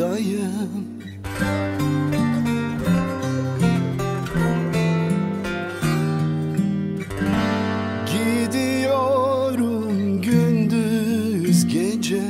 buradayım Gidiyorum gündüz gece.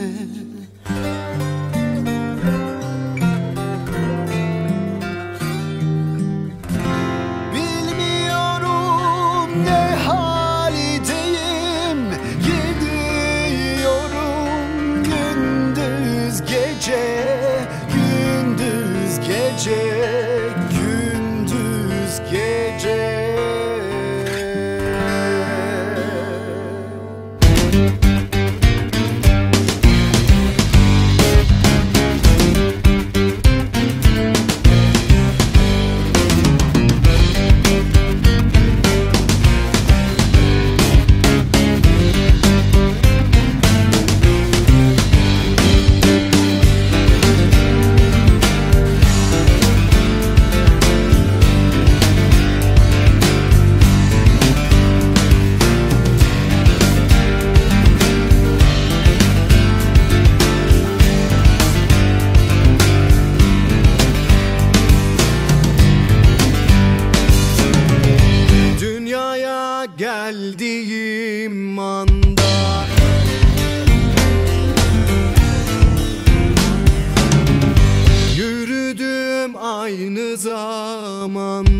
Aynı